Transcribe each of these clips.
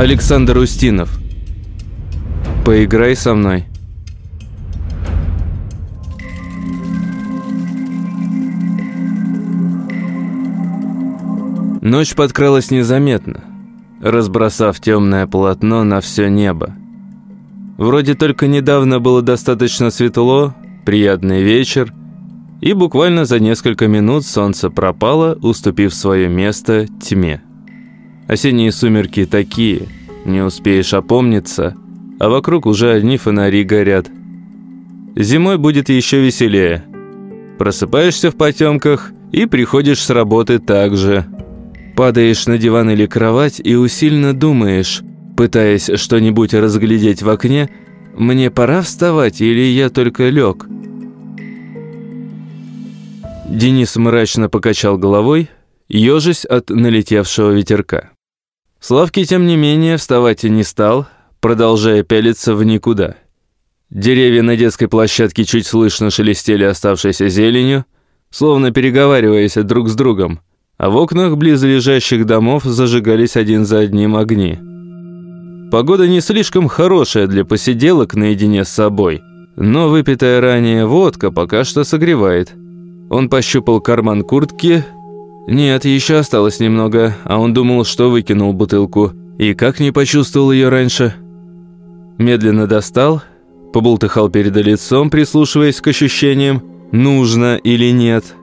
Александр Устинов. Поиграй со мной. Ночь подкралась незаметно, разбросав темное полотно на все небо. Вроде только недавно было достаточно светло, приятный вечер, и буквально за несколько минут солнце пропало, уступив свое место тьме. Осенние сумерки такие, не успеешь опомниться, а вокруг уже одни фонари горят. Зимой будет еще веселее. Просыпаешься в потемках и приходишь с работы так же. Падаешь на диван или кровать и усильно думаешь, пытаясь что-нибудь разглядеть в окне, «Мне пора вставать или я только лег?» Денис мрачно покачал головой, ежась от налетевшего ветерка. Славки, тем не менее, вставать и не стал, продолжая пялиться в никуда. Деревья на детской площадке чуть слышно шелестели оставшейся зеленью, словно переговариваясь друг с другом, а в окнах близлежащих домов зажигались один за одним огни. Погода не слишком хорошая для посиделок наедине с собой, но выпитая ранее водка пока что согревает. Он пощупал карман куртки. Нет, еще осталось немного, а он думал, что выкинул бутылку. И как не почувствовал ее раньше? Медленно достал, побултыхал перед лицом, прислушиваясь к ощущениям, нужно или нет.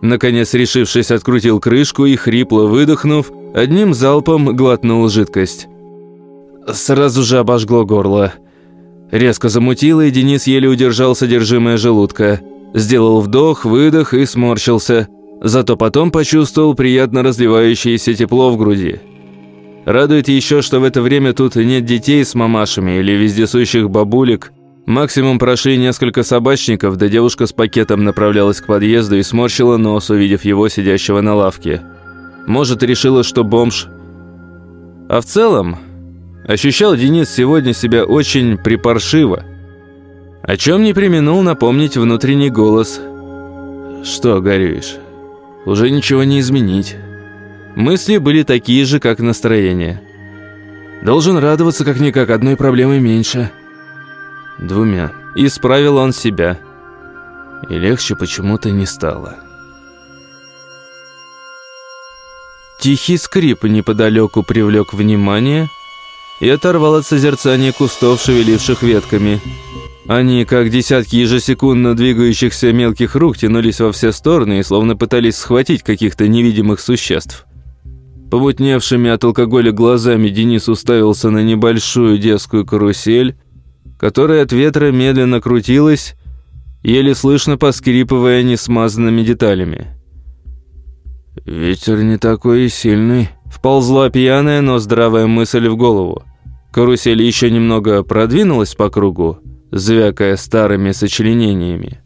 Наконец, решившись, открутил крышку и, хрипло выдохнув, одним залпом глотнул жидкость. Сразу же обожгло горло. Резко замутило, и Денис еле удержал содержимое желудка. Сделал вдох, выдох и сморщился. Зато потом почувствовал приятно разливающееся тепло в груди. Радует еще, что в это время тут нет детей с мамашами или вездесущих бабулек. Максимум прошли несколько собачников, да девушка с пакетом направлялась к подъезду и сморщила нос, увидев его, сидящего на лавке. Может, решила, что бомж. А в целом, Ощущал Денис сегодня себя очень припаршиво. О чем не применул напомнить внутренний голос. «Что горюешь? Уже ничего не изменить». Мысли были такие же, как настроение. «Должен радоваться как-никак, одной проблемой меньше». Двумя. Исправил он себя. И легче почему-то не стало. Тихий скрип неподалеку привлек внимание – и оторвал от созерцания кустов, шевеливших ветками. Они, как десятки ежесекундно двигающихся мелких рук, тянулись во все стороны и словно пытались схватить каких-то невидимых существ. Помутневшими от алкоголя глазами Денис уставился на небольшую детскую карусель, которая от ветра медленно крутилась, еле слышно поскрипывая несмазанными деталями. «Ветер не такой и сильный», — вползла пьяная, но здравая мысль в голову. Карусель еще немного продвинулась по кругу, звякая старыми сочленениями.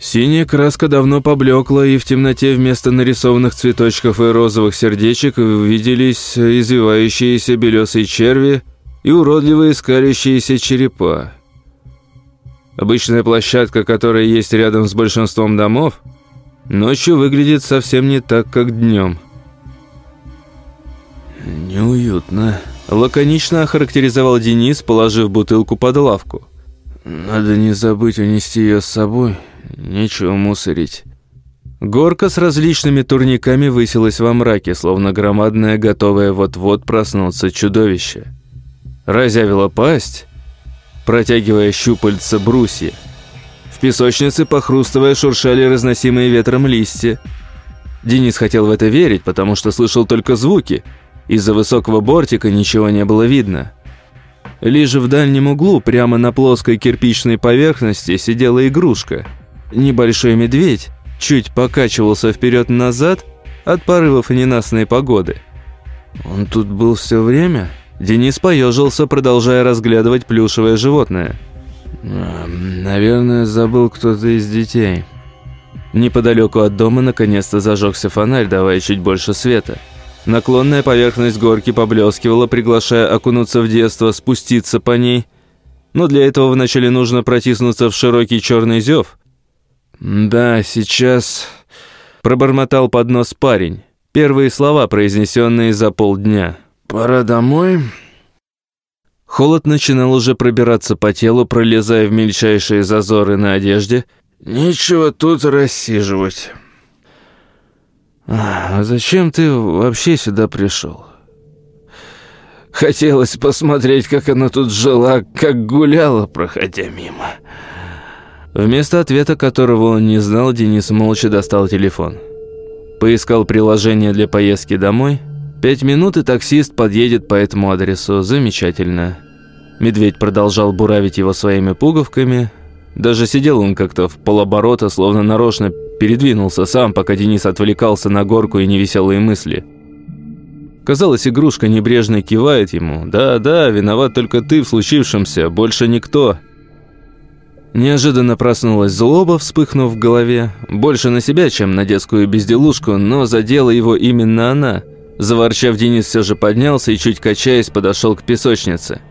Синяя краска давно поблекла, и в темноте вместо нарисованных цветочков и розовых сердечек увиделись извивающиеся белесые черви и уродливые скалящиеся черепа. Обычная площадка, которая есть рядом с большинством домов, ночью выглядит совсем не так, как днем. «Неуютно», Лаконично охарактеризовал Денис, положив бутылку под лавку. «Надо не забыть унести ее с собой. Нечего мусорить». Горка с различными турниками высилась во мраке, словно громадное, готовое вот-вот проснуться чудовище. Разявила пасть, протягивая щупальца брусья. В песочнице, похрустывая, шуршали разносимые ветром листья. Денис хотел в это верить, потому что слышал только звуки – из-за высокого бортика ничего не было видно. Лишь в дальнем углу, прямо на плоской кирпичной поверхности, сидела игрушка. Небольшой медведь чуть покачивался вперед-назад от порывов ненастной погоды. «Он тут был все время?» Денис поежился, продолжая разглядывать плюшевое животное. «Наверное, забыл кто-то из детей». Неподалеку от дома наконец-то зажегся фонарь, давая чуть больше света. Наклонная поверхность горки поблескивала, приглашая окунуться в детство, спуститься по ней. Но для этого вначале нужно протиснуться в широкий черный зев. «Да, сейчас...» Пробормотал под нос парень. Первые слова, произнесенные за полдня. «Пора домой. Холод начинал уже пробираться по телу, пролезая в мельчайшие зазоры на одежде. «Нечего тут рассиживать». «А зачем ты вообще сюда пришел?» «Хотелось посмотреть, как она тут жила, как гуляла, проходя мимо». Вместо ответа, которого он не знал, Денис молча достал телефон. Поискал приложение для поездки домой. Пять минут, и таксист подъедет по этому адресу. Замечательно. Медведь продолжал буравить его своими пуговками. Даже сидел он как-то в полоборота, словно нарочно передвинулся сам, пока Денис отвлекался на горку и невеселые мысли. Казалось, игрушка небрежно кивает ему. «Да-да, виноват только ты в случившемся, больше никто». Неожиданно проснулась злоба, вспыхнув в голове. Больше на себя, чем на детскую безделушку, но задела его именно она. Заворчав, Денис все же поднялся и, чуть качаясь, подошел к песочнице.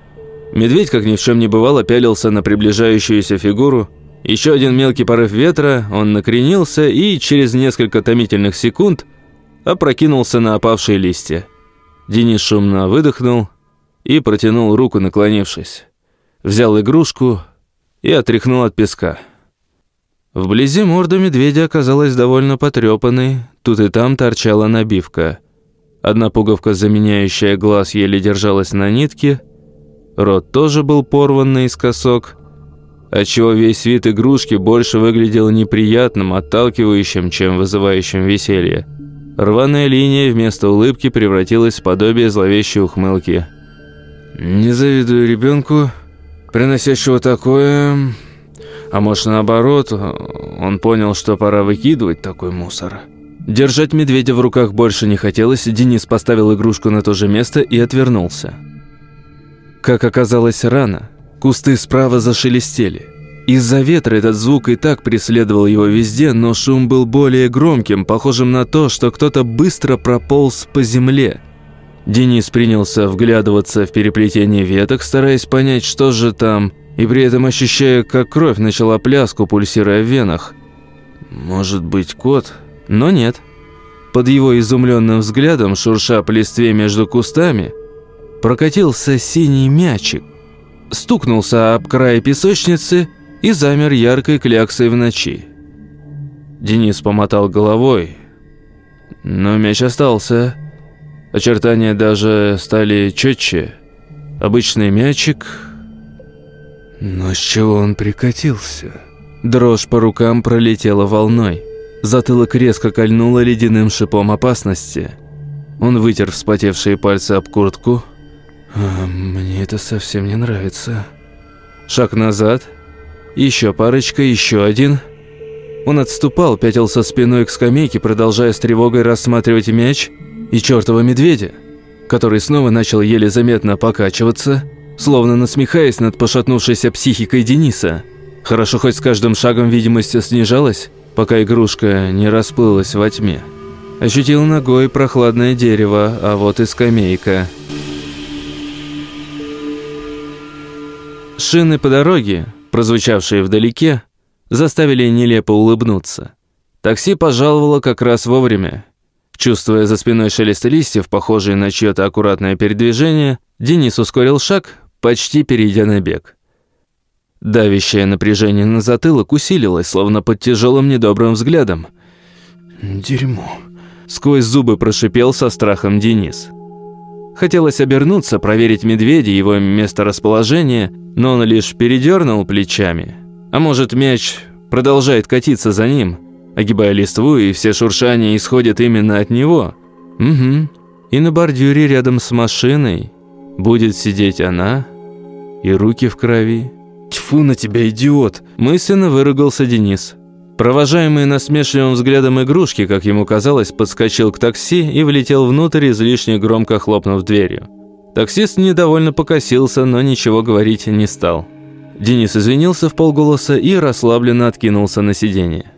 Медведь, как ни в чем не бывало, пялился на приближающуюся фигуру. Еще один мелкий порыв ветра, он накренился и через несколько томительных секунд опрокинулся на опавшие листья. Денис шумно выдохнул и протянул руку, наклонившись. Взял игрушку и отряхнул от песка. Вблизи морда медведя оказалась довольно потрепанной, тут и там торчала набивка. Одна пуговка, заменяющая глаз, еле держалась на нитке, рот тоже был порван наискосок, отчего весь вид игрушки больше выглядел неприятным, отталкивающим, чем вызывающим веселье. Рваная линия вместо улыбки превратилась в подобие зловещей ухмылки. «Не завидую ребенку», приносящего такое... А может, наоборот, он понял, что пора выкидывать такой мусор. Держать медведя в руках больше не хотелось, Денис поставил игрушку на то же место и отвернулся. Как оказалось рано, кусты справа зашелестели. Из-за ветра этот звук и так преследовал его везде, но шум был более громким, похожим на то, что кто-то быстро прополз по земле. Денис принялся вглядываться в переплетение веток, стараясь понять, что же там, и при этом ощущая, как кровь начала пляску, пульсируя в венах. Может быть, кот? Но нет. Под его изумленным взглядом, шурша по листве между кустами, прокатился синий мячик, стукнулся об край песочницы и замер яркой кляксой в ночи. Денис помотал головой, но мяч остался. Очертания даже стали четче. Обычный мячик... Но с чего он прикатился? Дрожь по рукам пролетела волной. Затылок резко кольнуло ледяным шипом опасности. Он вытер вспотевшие пальцы об куртку. А, «Мне это совсем не нравится». Шаг назад. Еще парочка, еще один. Он отступал, пятился спиной к скамейке, продолжая с тревогой рассматривать мяч – и чертова медведя, который снова начал еле заметно покачиваться, словно насмехаясь над пошатнувшейся психикой Дениса. Хорошо хоть с каждым шагом видимость снижалась, пока игрушка не расплылась во тьме. Ощутил ногой прохладное дерево, а вот и скамейка. Шины по дороге, прозвучавшие вдалеке, заставили нелепо улыбнуться. Такси пожаловало как раз вовремя. Чувствуя за спиной шелест листьев, похожий на чье-то аккуратное передвижение, Денис ускорил шаг, почти перейдя на бег. Давящее напряжение на затылок усилилось, словно под тяжелым недобрым взглядом. «Дерьмо!» Сквозь зубы прошипел со страхом Денис. Хотелось обернуться, проверить медведя, его месторасположение, но он лишь передернул плечами. А может, мяч продолжает катиться за ним – огибая листву, и все шуршания исходят именно от него. Угу. И на бордюре рядом с машиной будет сидеть она, и руки в крови. «Тьфу на тебя, идиот!» Мысленно выругался Денис. Провожаемый насмешливым взглядом игрушки, как ему казалось, подскочил к такси и влетел внутрь, излишне громко хлопнув дверью. Таксист недовольно покосился, но ничего говорить не стал. Денис извинился в полголоса и расслабленно откинулся на сиденье.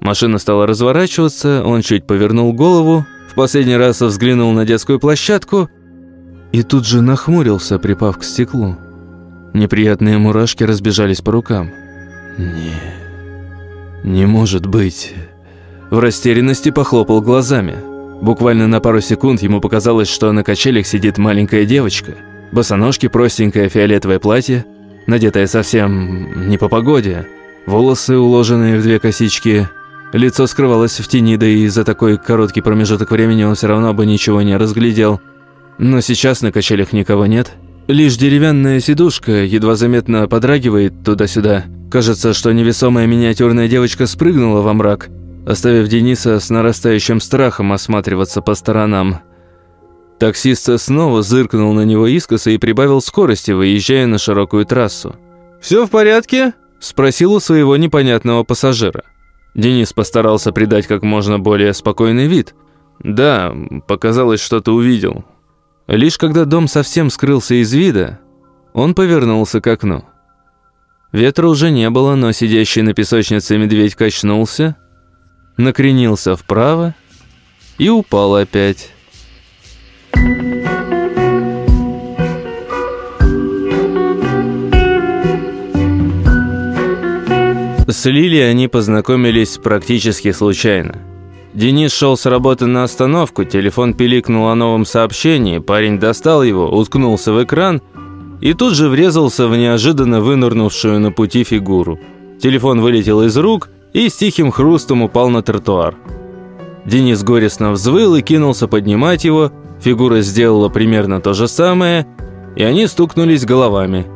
Машина стала разворачиваться, он чуть повернул голову, в последний раз взглянул на детскую площадку и тут же нахмурился, припав к стеклу. Неприятные мурашки разбежались по рукам. «Не, не может быть». В растерянности похлопал глазами. Буквально на пару секунд ему показалось, что на качелях сидит маленькая девочка. Босоножки, простенькое фиолетовое платье, надетое совсем не по погоде, волосы, уложенные в две косички. Лицо скрывалось в тени, да и за такой короткий промежуток времени он все равно бы ничего не разглядел. Но сейчас на качелях никого нет. Лишь деревянная сидушка едва заметно подрагивает туда-сюда. Кажется, что невесомая миниатюрная девочка спрыгнула во мрак, оставив Дениса с нарастающим страхом осматриваться по сторонам. Таксист снова зыркнул на него искоса и прибавил скорости, выезжая на широкую трассу. «Все в порядке?» – спросил у своего непонятного пассажира. Денис постарался придать как можно более спокойный вид. «Да, показалось, что-то увидел». Лишь когда дом совсем скрылся из вида, он повернулся к окну. Ветра уже не было, но сидящий на песочнице медведь качнулся, накренился вправо и упал опять. С Лили они познакомились практически случайно. Денис шел с работы на остановку, телефон пиликнул о новом сообщении, парень достал его, уткнулся в экран и тут же врезался в неожиданно вынырнувшую на пути фигуру. Телефон вылетел из рук и с тихим хрустом упал на тротуар. Денис горестно взвыл и кинулся поднимать его, фигура сделала примерно то же самое, и они стукнулись головами.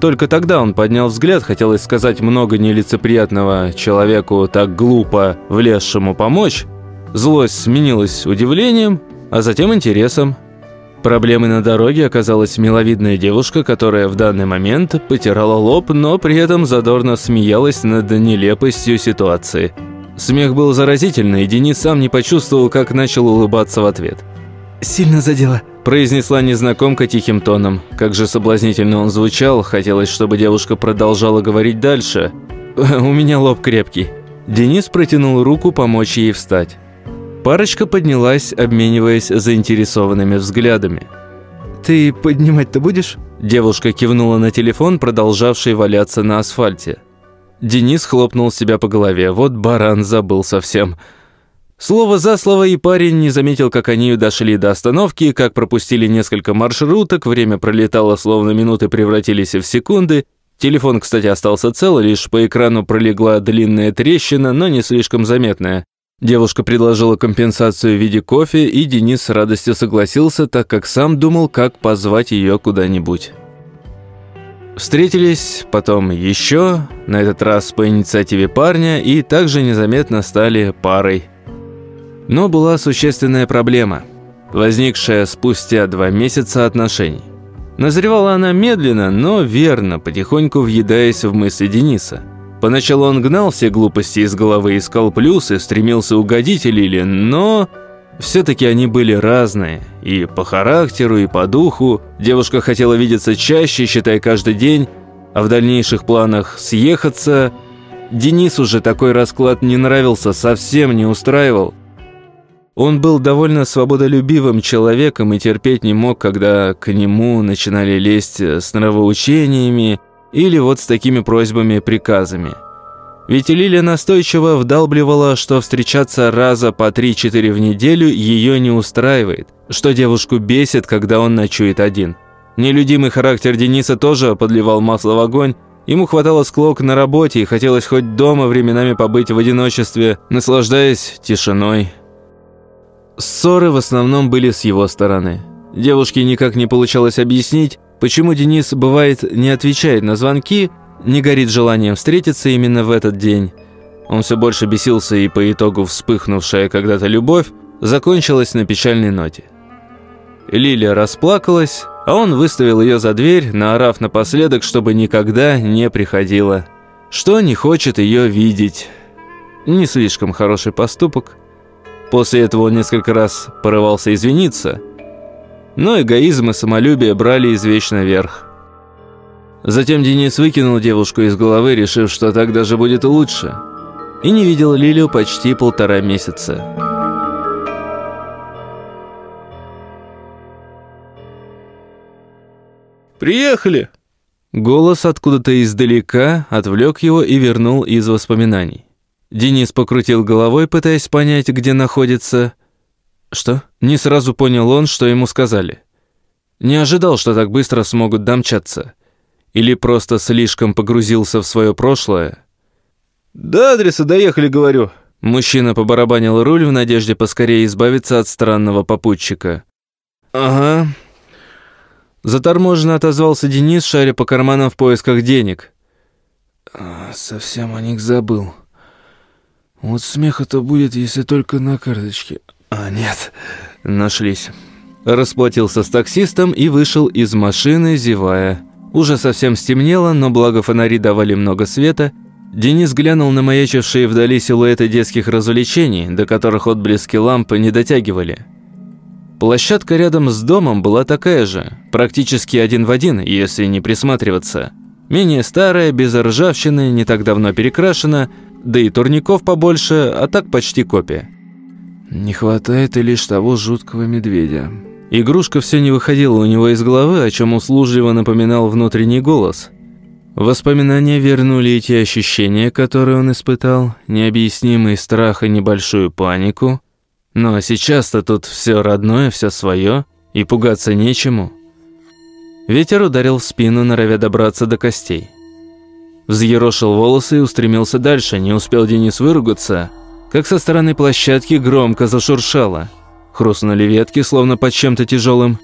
Только тогда он поднял взгляд, хотелось сказать много нелицеприятного человеку, так глупо влезшему помочь. Злость сменилась удивлением, а затем интересом. Проблемой на дороге оказалась миловидная девушка, которая в данный момент потирала лоб, но при этом задорно смеялась над нелепостью ситуации. Смех был заразительный, и Денис сам не почувствовал, как начал улыбаться в ответ. «Сильно задела», произнесла незнакомка тихим тоном. Как же соблазнительно он звучал, хотелось, чтобы девушка продолжала говорить дальше. «У меня лоб крепкий». Денис протянул руку помочь ей встать. Парочка поднялась, обмениваясь заинтересованными взглядами. «Ты поднимать-то будешь?» Девушка кивнула на телефон, продолжавший валяться на асфальте. Денис хлопнул себя по голове. Вот баран забыл совсем. Слово за слово, и парень не заметил, как они дошли до остановки, как пропустили несколько маршруток, время пролетало, словно минуты превратились в секунды. Телефон, кстати, остался цел, лишь по экрану пролегла длинная трещина, но не слишком заметная. Девушка предложила компенсацию в виде кофе, и Денис с радостью согласился, так как сам думал, как позвать ее куда-нибудь. Встретились, потом еще, на этот раз по инициативе парня, и также незаметно стали парой – но была существенная проблема, возникшая спустя два месяца отношений. Назревала она медленно, но верно, потихоньку въедаясь в мысли Дениса. Поначалу он гнал все глупости из головы, искал плюсы, стремился угодить Лиле, но... Все-таки они были разные. И по характеру, и по духу. Девушка хотела видеться чаще, считай каждый день, а в дальнейших планах съехаться. Денису же такой расклад не нравился, совсем не устраивал. Он был довольно свободолюбивым человеком и терпеть не мог, когда к нему начинали лезть с нравоучениями или вот с такими просьбами-приказами. Ведь Лилия настойчиво вдалбливала, что встречаться раза по 3-4 в неделю ее не устраивает, что девушку бесит, когда он ночует один. Нелюдимый характер Дениса тоже подливал масло в огонь, Ему хватало склок на работе и хотелось хоть дома временами побыть в одиночестве, наслаждаясь тишиной. Ссоры в основном были с его стороны. Девушке никак не получалось объяснить, почему Денис, бывает, не отвечает на звонки, не горит желанием встретиться именно в этот день. Он все больше бесился, и по итогу вспыхнувшая когда-то любовь закончилась на печальной ноте. Лилия расплакалась, а он выставил ее за дверь, наорав напоследок, чтобы никогда не приходила. Что не хочет ее видеть. Не слишком хороший поступок – После этого он несколько раз порывался извиниться, но эгоизм и самолюбие брали извечно верх. Затем Денис выкинул девушку из головы, решив, что так даже будет лучше, и не видел Лилию почти полтора месяца. «Приехали!» Голос откуда-то издалека отвлек его и вернул из воспоминаний. Денис покрутил головой, пытаясь понять, где находится... Что? Не сразу понял он, что ему сказали. Не ожидал, что так быстро смогут домчаться. Или просто слишком погрузился в свое прошлое. «До адреса доехали, говорю». Мужчина побарабанил руль в надежде поскорее избавиться от странного попутчика. «Ага». Заторможенно отозвался Денис, шаря по карманам в поисках денег. А, «Совсем о них забыл. Вот смеха-то будет, если только на карточке. А, нет, нашлись». Расплатился с таксистом и вышел из машины, зевая. Уже совсем стемнело, но благо фонари давали много света. Денис глянул на маячившие вдали силуэты детских развлечений, до которых отблески лампы не дотягивали. Площадка рядом с домом была такая же, практически один в один, если не присматриваться. Менее старая, без ржавчины, не так давно перекрашена, да и турников побольше, а так почти копия. Не хватает и лишь того жуткого медведя. Игрушка все не выходила у него из головы, о чем услужливо напоминал внутренний голос. Воспоминания вернули эти ощущения, которые он испытал, необъяснимый страх и небольшую панику. Но сейчас-то тут все родное, все свое, и пугаться нечему. Ветер ударил в спину, норовя добраться до костей. Взъерошил волосы и устремился дальше, не успел Денис выругаться, как со стороны площадки громко зашуршало – Хрустнули ветки, словно под чем-то тяжелым.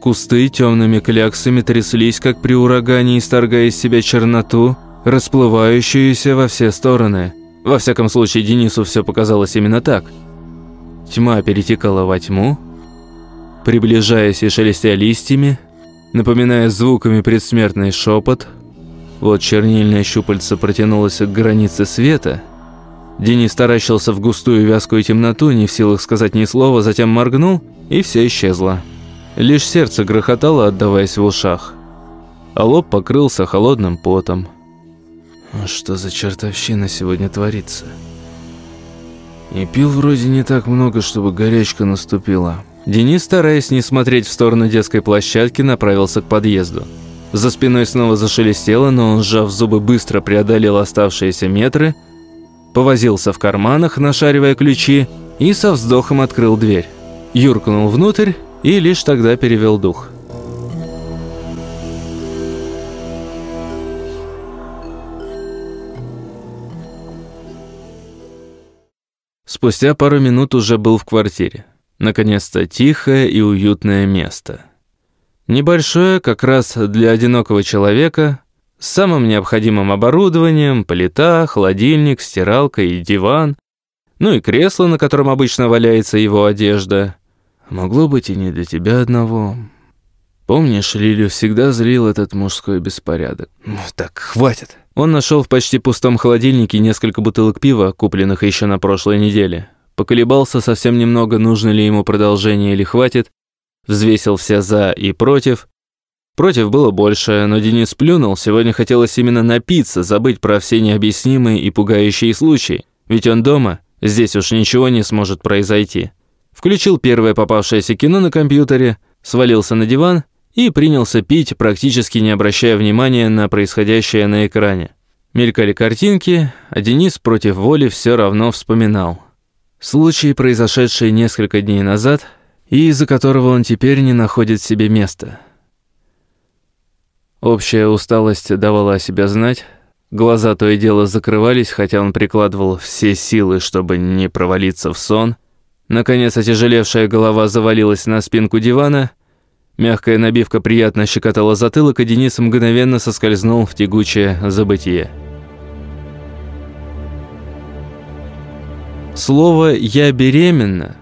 Кусты темными кляксами тряслись, как при урагане, исторгая из себя черноту, расплывающуюся во все стороны. Во всяком случае, Денису все показалось именно так. Тьма перетекала во тьму, приближаясь и шелестя листьями, напоминая звуками предсмертный шепот. Вот чернильное щупальце протянулось к границе света – Денис таращился в густую вязкую темноту, не в силах сказать ни слова, затем моргнул, и все исчезло. Лишь сердце грохотало, отдаваясь в ушах. А лоб покрылся холодным потом. А что за чертовщина сегодня творится? И пил вроде не так много, чтобы горячка наступила. Денис, стараясь не смотреть в сторону детской площадки, направился к подъезду. За спиной снова зашелестело, но он, сжав зубы, быстро преодолел оставшиеся метры – повозился в карманах, нашаривая ключи, и со вздохом открыл дверь. Юркнул внутрь и лишь тогда перевел дух. Спустя пару минут уже был в квартире. Наконец-то тихое и уютное место. Небольшое, как раз для одинокого человека, с самым необходимым оборудованием, плита, холодильник, стиралка и диван, ну и кресло, на котором обычно валяется его одежда. Могло быть и не для тебя одного. Помнишь, Лилю всегда злил этот мужской беспорядок? Ну, так, хватит. Он нашел в почти пустом холодильнике несколько бутылок пива, купленных еще на прошлой неделе. Поколебался совсем немного, нужно ли ему продолжение или хватит. Взвесил все «за» и «против», Против было больше, но Денис плюнул, сегодня хотелось именно напиться, забыть про все необъяснимые и пугающие случаи. Ведь он дома, здесь уж ничего не сможет произойти. Включил первое попавшееся кино на компьютере, свалился на диван и принялся пить, практически не обращая внимания на происходящее на экране. Мелькали картинки, а Денис против воли все равно вспоминал. Случай, произошедший несколько дней назад, и из-за которого он теперь не находит себе места – Общая усталость давала о себя знать. Глаза то и дело закрывались, хотя он прикладывал все силы, чтобы не провалиться в сон. Наконец, отяжелевшая голова завалилась на спинку дивана. Мягкая набивка приятно щекотала затылок, и Денис мгновенно соскользнул в тягучее забытие. Слово «я беременна»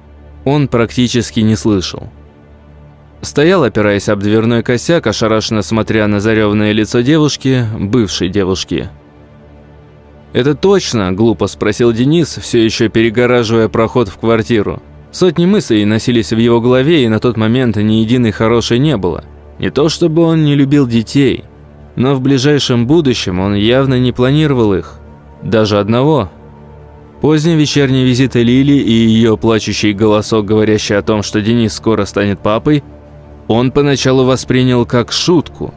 он практически не слышал. Стоял, опираясь об дверной косяк, ошарашенно смотря на зареванное лицо девушки, бывшей девушки. «Это точно?» – глупо спросил Денис, все еще перегораживая проход в квартиру. Сотни мыслей носились в его голове, и на тот момент ни единой хорошей не было. Не то чтобы он не любил детей, но в ближайшем будущем он явно не планировал их. Даже одного. Поздний вечерний визит Лили и ее плачущий голосок, говорящий о том, что Денис скоро станет папой – он поначалу воспринял как шутку.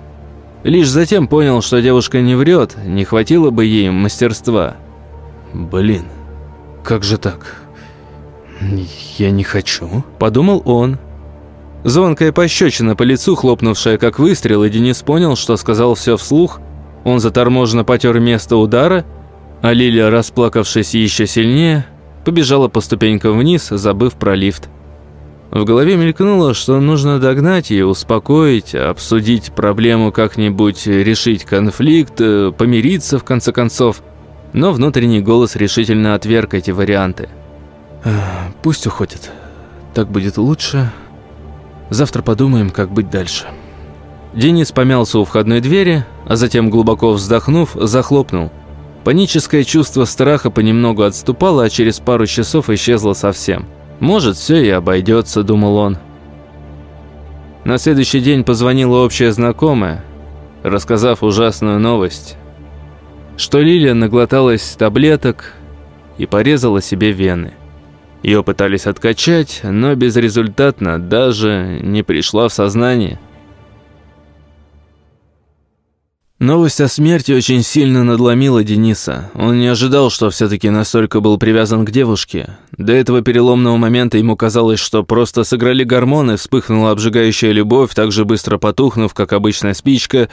Лишь затем понял, что девушка не врет, не хватило бы ей мастерства. «Блин, как же так? Я не хочу», – подумал он. Звонкая пощечина по лицу, хлопнувшая как выстрел, и Денис понял, что сказал все вслух. Он заторможенно потер место удара, а Лилия, расплакавшись еще сильнее, побежала по ступенькам вниз, забыв про лифт. В голове мелькнуло, что нужно догнать ее, успокоить, обсудить проблему как-нибудь, решить конфликт, э, помириться в конце концов. Но внутренний голос решительно отверг эти варианты. «Пусть уходит. Так будет лучше. Завтра подумаем, как быть дальше». Денис помялся у входной двери, а затем, глубоко вздохнув, захлопнул. Паническое чувство страха понемногу отступало, а через пару часов исчезло совсем. «Может, все и обойдется», – думал он. На следующий день позвонила общая знакомая, рассказав ужасную новость, что Лилия наглоталась таблеток и порезала себе вены. Ее пытались откачать, но безрезультатно, даже не пришла в сознание – Новость о смерти очень сильно надломила Дениса. Он не ожидал, что все-таки настолько был привязан к девушке. До этого переломного момента ему казалось, что просто сыграли гормоны, вспыхнула обжигающая любовь, так же быстро потухнув, как обычная спичка.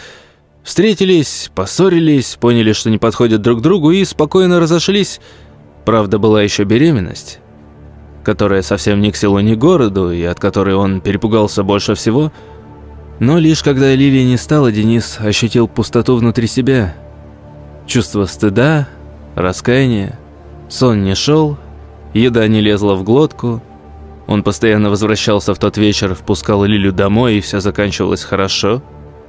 Встретились, поссорились, поняли, что не подходят друг другу и спокойно разошлись. Правда, была еще беременность, которая совсем ни к селу, ни к городу, и от которой он перепугался больше всего – но лишь когда Лилии не стало, Денис ощутил пустоту внутри себя. Чувство стыда, раскаяния. Сон не шел, еда не лезла в глотку. Он постоянно возвращался в тот вечер, впускал Лилю домой, и все заканчивалось хорошо.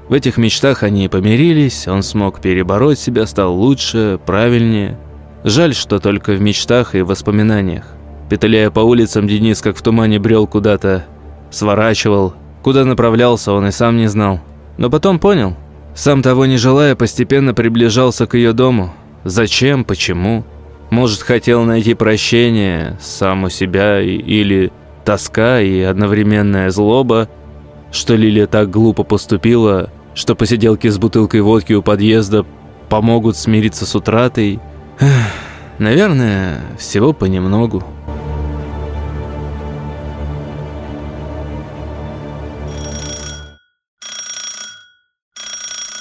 В этих мечтах они помирились, он смог перебороть себя, стал лучше, правильнее. Жаль, что только в мечтах и воспоминаниях. Петляя по улицам, Денис как в тумане брел куда-то, сворачивал, Куда направлялся, он и сам не знал. Но потом понял. Сам того не желая, постепенно приближался к ее дому. Зачем, почему? Может, хотел найти прощение сам у себя или тоска и одновременная злоба, что Лилия так глупо поступила, что посиделки с бутылкой водки у подъезда помогут смириться с утратой. Наверное, всего понемногу.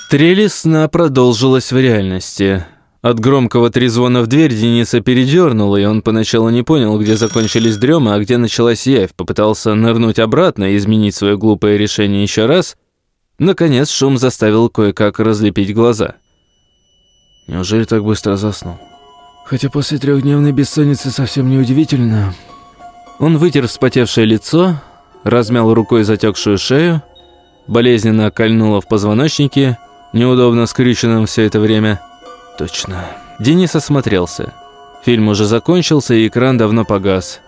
Трели сна продолжилась в реальности. От громкого трезвона в дверь Дениса передернуло, и он поначалу не понял, где закончились дремы, а где началась явь. Попытался нырнуть обратно и изменить свое глупое решение еще раз. Наконец шум заставил кое-как разлепить глаза. Неужели так быстро заснул? Хотя после трехдневной бессонницы совсем не удивительно. Он вытер вспотевшее лицо, размял рукой затекшую шею, болезненно кольнуло в позвоночнике неудобно скрюченным все это время. Точно. Денис осмотрелся. Фильм уже закончился, и экран давно погас.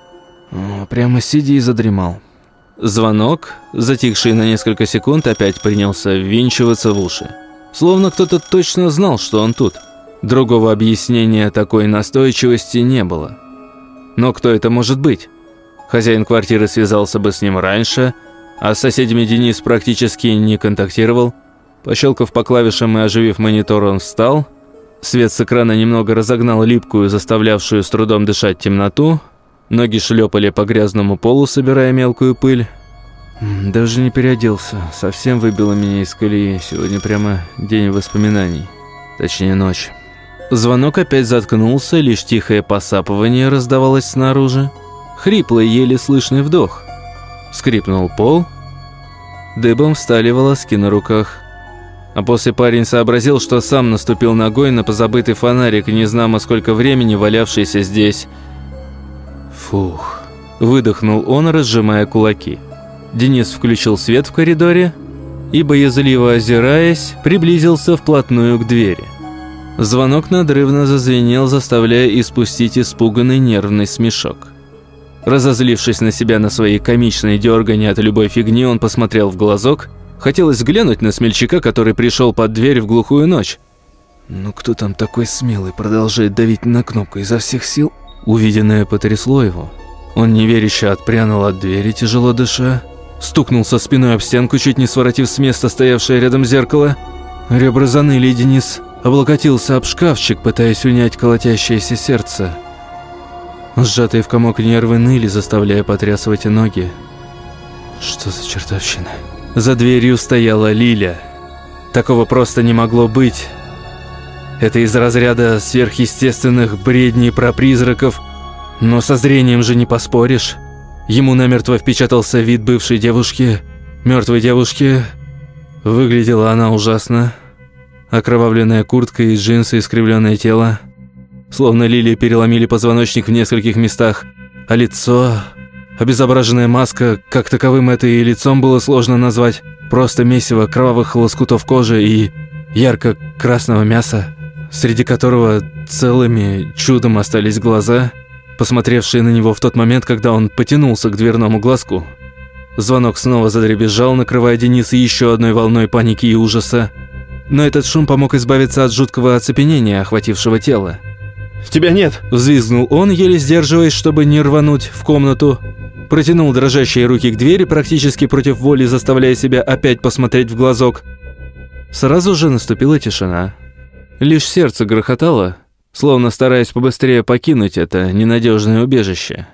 О, прямо сиди и задремал. Звонок, затихший на несколько секунд, опять принялся ввинчиваться в уши. Словно кто-то точно знал, что он тут. Другого объяснения такой настойчивости не было. Но кто это может быть? Хозяин квартиры связался бы с ним раньше, а с соседями Денис практически не контактировал – Пощелкав по клавишам и оживив монитор, он встал. Свет с экрана немного разогнал липкую, заставлявшую с трудом дышать темноту. Ноги шлепали по грязному полу, собирая мелкую пыль. Даже не переоделся. Совсем выбило меня из колеи. Сегодня прямо день воспоминаний. Точнее, ночь. Звонок опять заткнулся, лишь тихое посапывание раздавалось снаружи. Хриплый, еле слышный вдох. Скрипнул пол. Дыбом встали волоски на руках. А после парень сообразил, что сам наступил ногой на позабытый фонарик, не знамо сколько времени валявшийся здесь. Фух. Выдохнул он, разжимая кулаки. Денис включил свет в коридоре и, боязливо озираясь, приблизился вплотную к двери. Звонок надрывно зазвенел, заставляя испустить испуганный нервный смешок. Разозлившись на себя на свои комичные дергания от любой фигни, он посмотрел в глазок – Хотелось взглянуть на смельчака, который пришел под дверь в глухую ночь. «Ну кто там такой смелый, продолжает давить на кнопку изо всех сил?» Увиденное потрясло его. Он неверяще отпрянул от двери, тяжело дыша. Стукнулся спиной об стенку, чуть не своротив с места стоявшее рядом зеркало. Ребра заныли, и Денис облокотился об шкафчик, пытаясь унять колотящееся сердце. Сжатые в комок нервы ныли, заставляя потрясывать ноги. Что за чертовщина? За дверью стояла Лиля. Такого просто не могло быть. Это из разряда сверхъестественных бредней про призраков, но со зрением же не поспоришь. Ему намертво впечатался вид бывшей девушки, мертвой девушки. Выглядела она ужасно. Окровавленная куртка и джинсы, искривленное тело. Словно Лили переломили позвоночник в нескольких местах. А лицо... Обезображенная маска, как таковым это и лицом было сложно назвать. Просто месиво кровавых лоскутов кожи и ярко-красного мяса, среди которого целыми чудом остались глаза, посмотревшие на него в тот момент, когда он потянулся к дверному глазку. Звонок снова задребезжал, накрывая Дениса еще одной волной паники и ужаса. Но этот шум помог избавиться от жуткого оцепенения, охватившего тело. «Тебя нет!» – взвизгнул он, еле сдерживаясь, чтобы не рвануть в комнату. Протянул дрожащие руки к двери, практически против воли заставляя себя опять посмотреть в глазок. Сразу же наступила тишина. Лишь сердце грохотало, словно стараясь побыстрее покинуть это ненадежное убежище.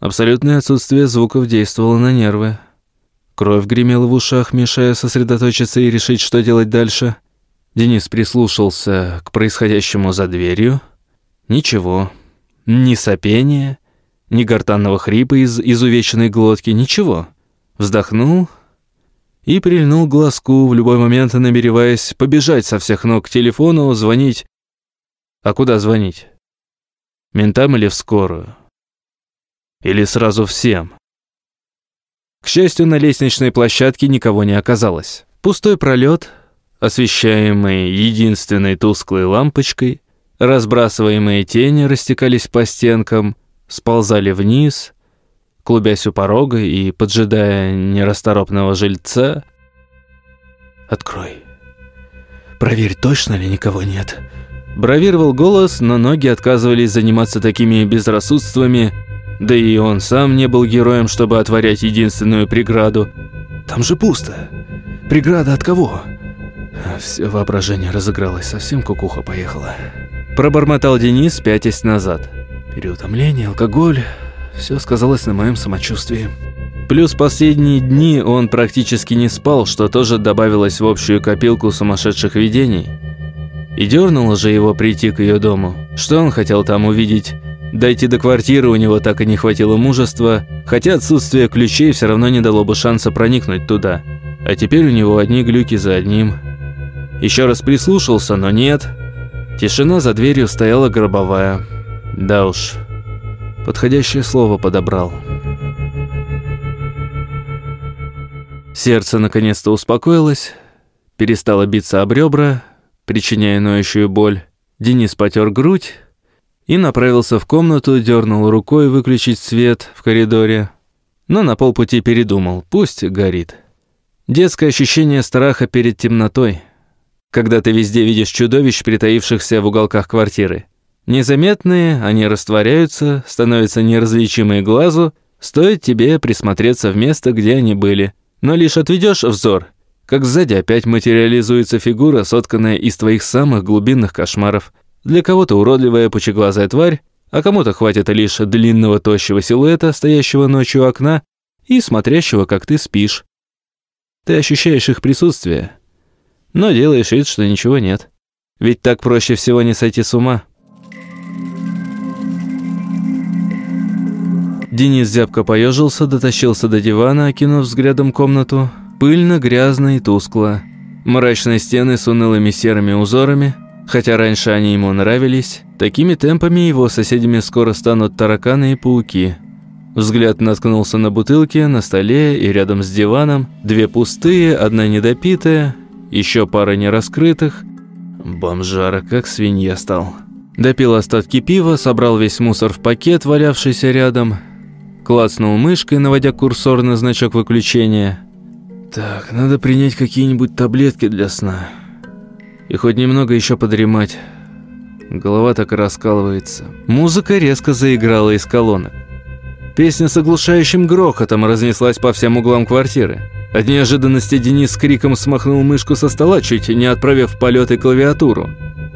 Абсолютное отсутствие звуков действовало на нервы. Кровь гремела в ушах, мешая сосредоточиться и решить, что делать дальше. Денис прислушался к происходящему за дверью. Ничего. Ни сопения, ни гортанного хрипа из изувеченной глотки, ничего. Вздохнул и прильнул к глазку, в любой момент намереваясь побежать со всех ног к телефону, звонить. А куда звонить? Ментам или в скорую? Или сразу всем? К счастью, на лестничной площадке никого не оказалось. Пустой пролет, освещаемый единственной тусклой лампочкой, разбрасываемые тени растекались по стенкам – сползали вниз, клубясь у порога и поджидая нерасторопного жильца. «Открой. Проверь, точно ли никого нет». Бравировал голос, но ноги отказывались заниматься такими безрассудствами, да и он сам не был героем, чтобы отворять единственную преграду. «Там же пусто. Преграда от кого?» Все воображение разыгралось, совсем кукуха поехала. Пробормотал Денис, пятясь назад. Переутомление, алкоголь – все сказалось на моем самочувствии. Плюс последние дни он практически не спал, что тоже добавилось в общую копилку сумасшедших видений. И дернуло же его прийти к ее дому. Что он хотел там увидеть? Дойти до квартиры у него так и не хватило мужества, хотя отсутствие ключей все равно не дало бы шанса проникнуть туда. А теперь у него одни глюки за одним. Еще раз прислушался, но нет. Тишина за дверью стояла гробовая. Да уж, подходящее слово подобрал. Сердце наконец-то успокоилось, перестало биться об ребра, причиняя ноющую боль. Денис потер грудь и направился в комнату, дернул рукой выключить свет в коридоре, но на полпути передумал, пусть горит. Детское ощущение страха перед темнотой, когда ты везде видишь чудовищ, притаившихся в уголках квартиры. Незаметные, они растворяются, становятся неразличимые глазу, стоит тебе присмотреться в место, где они были. Но лишь отведешь взор, как сзади опять материализуется фигура, сотканная из твоих самых глубинных кошмаров. Для кого-то уродливая пучеглазая тварь, а кому-то хватит лишь длинного тощего силуэта, стоящего ночью у окна и смотрящего, как ты спишь. Ты ощущаешь их присутствие, но делаешь вид, что ничего нет. Ведь так проще всего не сойти с ума. Денис зябко поежился, дотащился до дивана, окинув взглядом комнату. Пыльно, грязно и тускло. Мрачные стены с унылыми серыми узорами, хотя раньше они ему нравились. Такими темпами его соседями скоро станут тараканы и пауки. Взгляд наткнулся на бутылки, на столе и рядом с диваном. Две пустые, одна недопитая, еще пара нераскрытых. Бомжара как свинья стал. Допил остатки пива, собрал весь мусор в пакет, валявшийся рядом, клацнул мышкой, наводя курсор на значок выключения. «Так, надо принять какие-нибудь таблетки для сна. И хоть немного еще подремать. Голова так и раскалывается». Музыка резко заиграла из колонок. Песня с оглушающим грохотом разнеслась по всем углам квартиры. От неожиданности Денис криком смахнул мышку со стола, чуть не отправив в полет и клавиатуру.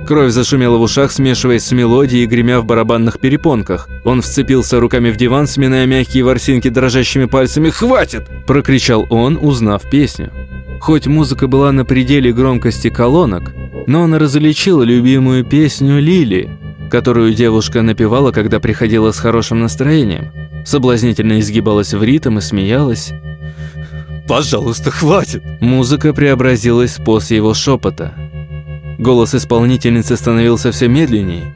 Кровь зашумела в ушах, смешиваясь с мелодией и гремя в барабанных перепонках. Он вцепился руками в диван, сминая мягкие ворсинки дрожащими пальцами. «Хватит!» – прокричал он, узнав песню. Хоть музыка была на пределе громкости колонок, но он различил любимую песню Лили, которую девушка напевала, когда приходила с хорошим настроением. Соблазнительно изгибалась в ритм и смеялась. «Пожалуйста, хватит!» Музыка преобразилась после его шепота. Голос исполнительницы становился все медленнее.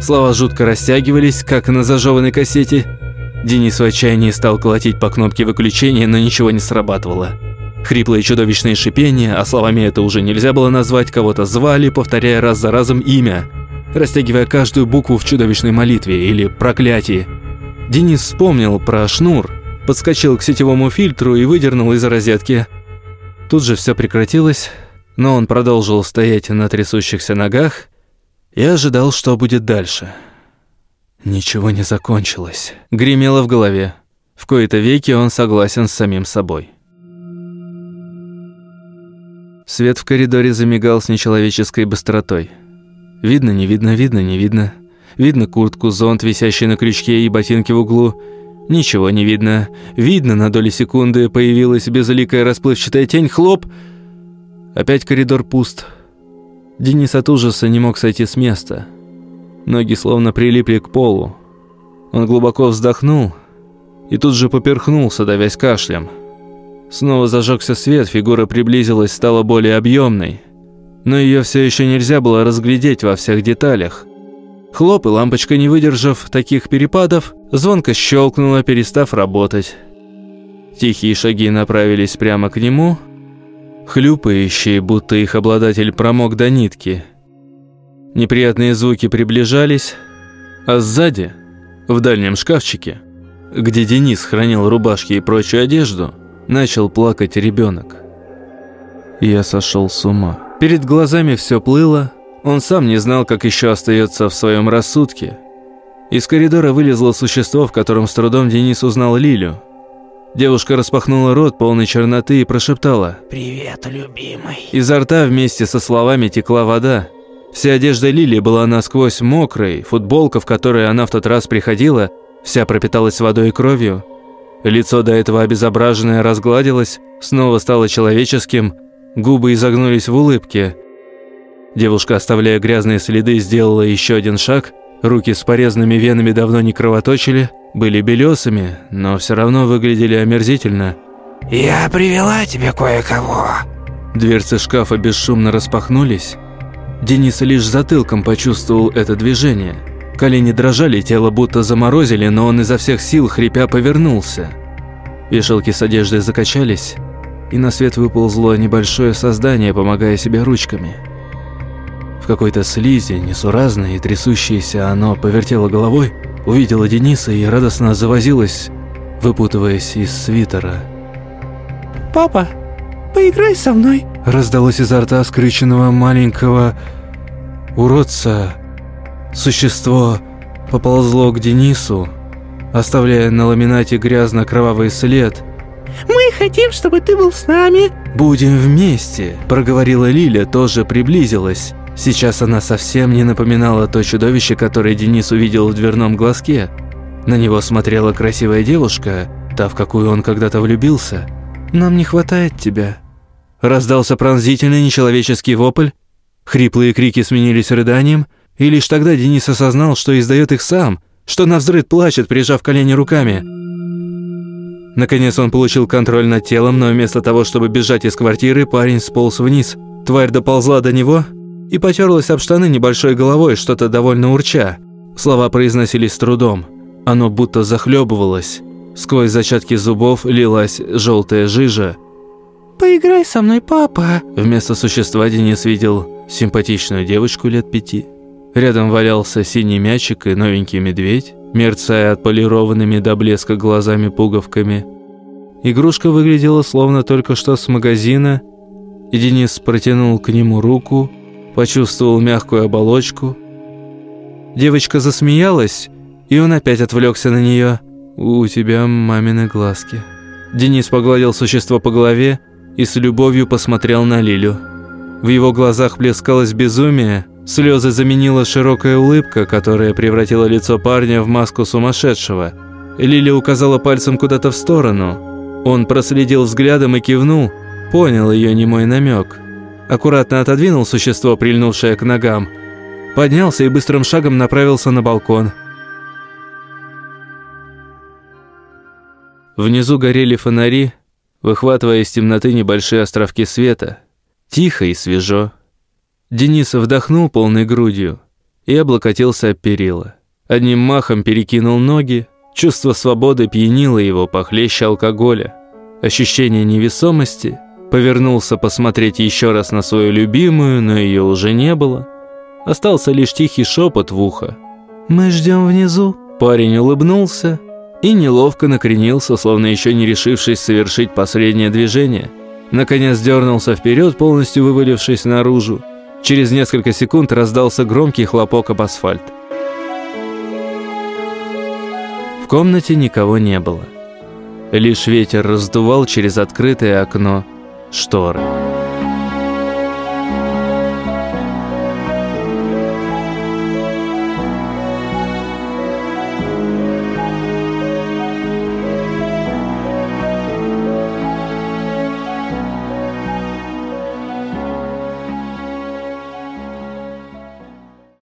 Слова жутко растягивались, как на зажеванной кассете. Денис в отчаянии стал колотить по кнопке выключения, но ничего не срабатывало. Хриплое чудовищное шипение, а словами это уже нельзя было назвать, кого-то звали, повторяя раз за разом имя, растягивая каждую букву в чудовищной молитве или проклятии. Денис вспомнил про шнур, подскочил к сетевому фильтру и выдернул из розетки. Тут же все прекратилось, но он продолжил стоять на трясущихся ногах и ожидал, что будет дальше. Ничего не закончилось. Гремело в голове. В кои-то веки он согласен с самим собой. Свет в коридоре замигал с нечеловеческой быстротой. Видно, не видно, видно, не видно. Видно куртку, зонт, висящий на крючке и ботинки в углу. Ничего не видно. Видно, на доли секунды появилась безликая расплывчатая тень. Хлоп! Опять коридор пуст. Денис от ужаса не мог сойти с места. Ноги словно прилипли к полу. Он глубоко вздохнул и тут же поперхнулся, давясь кашлем. Снова зажегся свет, фигура приблизилась, стала более объемной. Но ее все еще нельзя было разглядеть во всех деталях. Хлоп и лампочка, не выдержав таких перепадов, звонко щелкнула, перестав работать. Тихие шаги направились прямо к нему – хлюпающие, будто их обладатель промок до нитки. Неприятные звуки приближались, а сзади, в дальнем шкафчике, где Денис хранил рубашки и прочую одежду, начал плакать ребенок. Я сошел с ума. Перед глазами все плыло, он сам не знал, как еще остается в своем рассудке. Из коридора вылезло существо, в котором с трудом Денис узнал Лилю – Девушка распахнула рот, полный черноты, и прошептала «Привет, любимый». Изо рта вместе со словами текла вода. Вся одежда Лили была насквозь мокрой, футболка, в которой она в тот раз приходила, вся пропиталась водой и кровью. Лицо до этого обезображенное разгладилось, снова стало человеческим, губы изогнулись в улыбке. Девушка, оставляя грязные следы, сделала еще один шаг, руки с порезанными венами давно не кровоточили – были белесыми, но все равно выглядели омерзительно. «Я привела тебе кое-кого». Дверцы шкафа бесшумно распахнулись. Денис лишь затылком почувствовал это движение. Колени дрожали, тело будто заморозили, но он изо всех сил, хрипя, повернулся. Вешалки с одеждой закачались, и на свет выползло небольшое создание, помогая себе ручками. Какой-то слизи, несуразное и трясущееся, оно повертело головой – увидела Дениса и радостно завозилась, выпутываясь из свитера. «Папа, поиграй со мной!» Раздалось изо рта скрюченного маленького уродца. Существо поползло к Денису, оставляя на ламинате грязно-кровавый след. «Мы хотим, чтобы ты был с нами!» «Будем вместе!» – проговорила Лиля, тоже приблизилась. Сейчас она совсем не напоминала то чудовище, которое Денис увидел в дверном глазке. На него смотрела красивая девушка, та, в какую он когда-то влюбился. «Нам не хватает тебя». Раздался пронзительный нечеловеческий вопль. Хриплые крики сменились рыданием, и лишь тогда Денис осознал, что издает их сам, что навзрыд плачет, прижав колени руками. Наконец он получил контроль над телом, но вместо того, чтобы бежать из квартиры, парень сполз вниз. Тварь доползла до него, и потерлась об штаны небольшой головой, что-то довольно урча. Слова произносились с трудом. Оно будто захлебывалось. Сквозь зачатки зубов лилась желтая жижа. «Поиграй со мной, папа!» Вместо существа Денис видел симпатичную девочку лет пяти. Рядом валялся синий мячик и новенький медведь, мерцая отполированными до блеска глазами-пуговками. Игрушка выглядела словно только что с магазина, и Денис протянул к нему руку, почувствовал мягкую оболочку. Девочка засмеялась, и он опять отвлекся на нее. «У тебя мамины глазки». Денис погладил существо по голове и с любовью посмотрел на Лилю. В его глазах плескалось безумие, Слезы заменила широкая улыбка, которая превратила лицо парня в маску сумасшедшего. Лили указала пальцем куда-то в сторону. Он проследил взглядом и кивнул, понял ее немой намек. Аккуратно отодвинул существо, прильнувшее к ногам, поднялся и быстрым шагом направился на балкон. Внизу горели фонари, выхватывая из темноты небольшие островки света. Тихо и свежо. Денис вдохнул полной грудью и облокотился об перила. Одним махом перекинул ноги, чувство свободы пьянило его похлеще алкоголя. Ощущение невесомости, повернулся посмотреть еще раз на свою любимую, но ее уже не было. Остался лишь тихий шепот в ухо. «Мы ждем внизу». Парень улыбнулся и неловко накренился, словно еще не решившись совершить последнее движение. Наконец дернулся вперед, полностью вывалившись наружу. Через несколько секунд раздался громкий хлопок об асфальт. В комнате никого не было. Лишь ветер раздувал через открытое окно шторы.